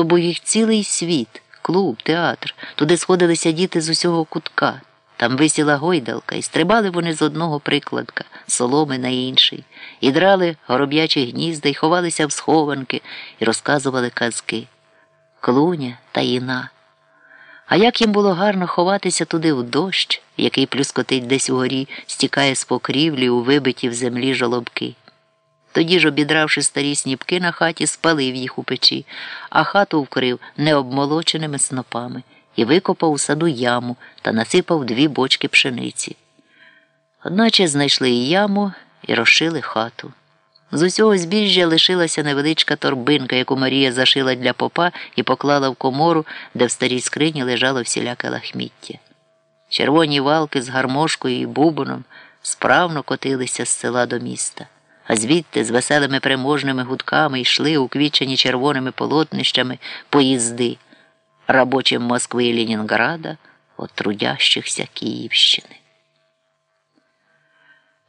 То був їх цілий світ, клуб, театр. Туди сходилися діти з усього кутка. Там висіла гойдалка, і стрибали вони з одного прикладка, соломи на інший, і драли гороб'ячі гнізда, і ховалися в схованки, і розказували казки. Клуня та іна. А як їм було гарно ховатися туди в дощ, який плюскотить десь угорі, стікає з покрівлі у вибиті в землі жолобки. Тоді ж, обідравши старі сніпки на хаті, спалив їх у печі, а хату вкрив необмолоченими снопами і викопав у саду яму та насипав дві бочки пшениці. Одначе знайшли і яму і розшили хату. З усього збіжжя лишилася невеличка торбинка, яку Марія зашила для попа і поклала в комору, де в старій скрині лежало всіляке лахміття. Червоні валки з гармошкою і бубоном справно котилися з села до міста, а звідти з веселими переможними гудками йшли уквічені червоними полотнищами поїзди рабочим Москви і Ленінграда от трудящихся Київщини.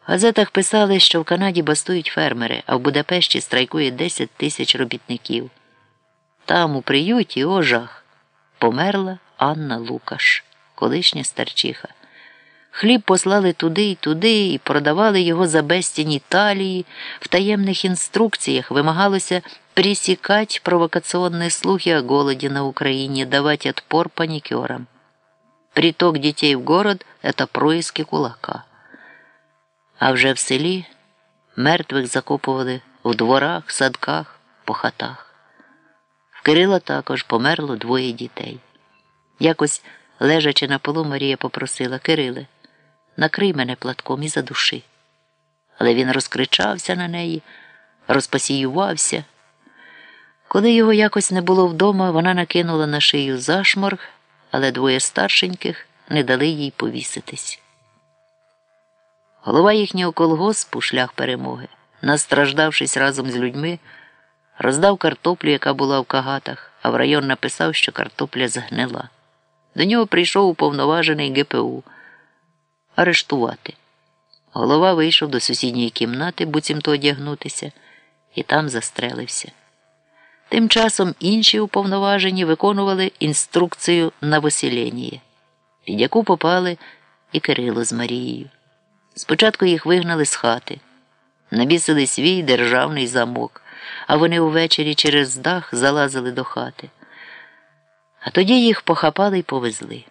В газетах писали, що в Канаді бастують фермери, а в Будапешті страйкує 10 тисяч робітників. Там, у приюті, о жах, померла Анна Лукаш, колишня старчиха. Хліб послали туди і туди і продавали його за безцінь Італії. В таємних інструкціях вимагалося пресекать провокационные слухи о голоде на Украине, давать отпор паникерам. Приток детей в город – это происки кулака. А вже в селі мертвих закопували в дворах, садках, по хатах. В Кирила також померло двоє дітей. Якось, лежачи на полу, Марія попросила Кириле, накрий мене платком і задуши. Але він розкричався на неї, розпасіювався. Коли його якось не було вдома, вона накинула на шию зашморг, але двоє старшеньких не дали їй повіситись. Голова їхнього колгоспу, шлях перемоги, настраждавшись разом з людьми, роздав картоплю, яка була в кагатах, а в район написав, що картопля згнила. До нього прийшов уповноважений ГПУ арештувати. Голова вийшов до сусідньої кімнати, буцімто одягнутися, і там застрелився. Тим часом інші уповноважені виконували інструкцію на виселення, під яку попали і Кирило з Марією. Спочатку їх вигнали з хати, набісили свій державний замок, а вони увечері через дах залазили до хати. А тоді їх похапали і повезли.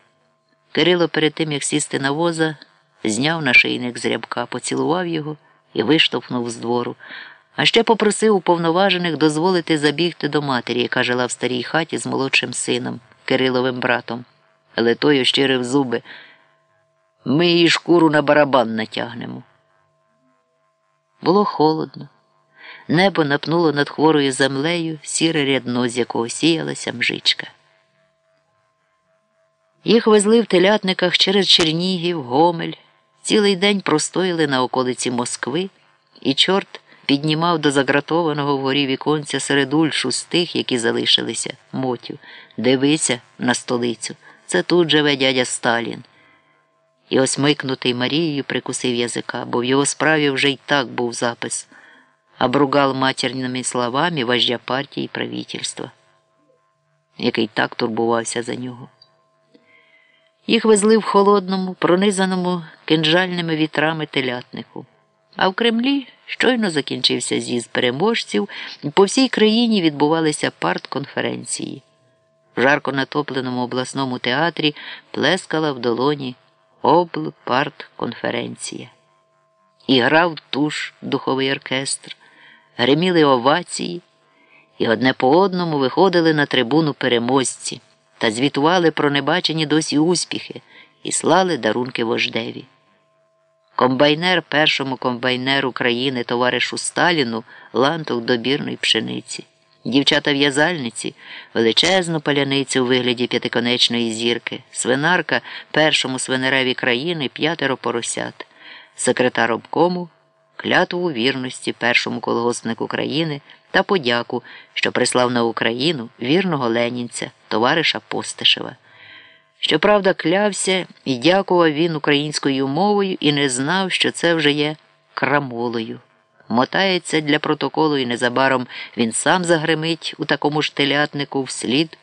Кирило перед тим, як сісти на воза, зняв нашийник з рябка, поцілував його і виштовхнув з двору, а ще попросив уповноважених дозволити забігти до матері, яка жила в старій хаті з молодшим сином, Кириловим братом. Але той ощирив зуби. Ми її шкуру на барабан натягнемо. Було холодно. Небо напнуло над хворою землею сіре рядно, з якого сіялася мжичка. Їх везли в телятниках через Чернігів, Гомель, цілий день простоїли на околиці Москви, і чорт піднімав до загратованого вгорі віконця середульшу з тих, які залишилися, мотю. Дивися на столицю. Це тут живе дядя Сталін. І осмикнутий Марією прикусив язика, бо в його справі вже й так був запис, обругал матерними словами вождя партії правительства, який так турбувався за нього. Їх везли в холодному, пронизаному кинжальними вітрами телятнику. А в Кремлі щойно закінчився з'їзд переможців, і по всій країні відбувалися партконференції. В жарко натопленому обласному театрі плескала в долоні облпартконференція. І грав туш духовий оркестр, гриміли овації, і одне по одному виходили на трибуну переможці та звітували про небачені досі успіхи і слали дарунки вождеві. Комбайнер першому комбайнеру країни товаришу Сталіну лантух добірної пшениці. Дівчата в'язальниці, величезну паляницю у вигляді п'ятиконечної зірки, свинарка першому свинареві країни п'ятеро поросят, секретар обкому, клятву вірності першому колгоспнику країни та подяку, що прислав на Україну вірного ленінця, товариша Постишева. Щоправда, клявся і дякував він українською мовою і не знав, що це вже є крамолою. мотається для протоколу, і незабаром він сам загримить у такому ж телятнику вслід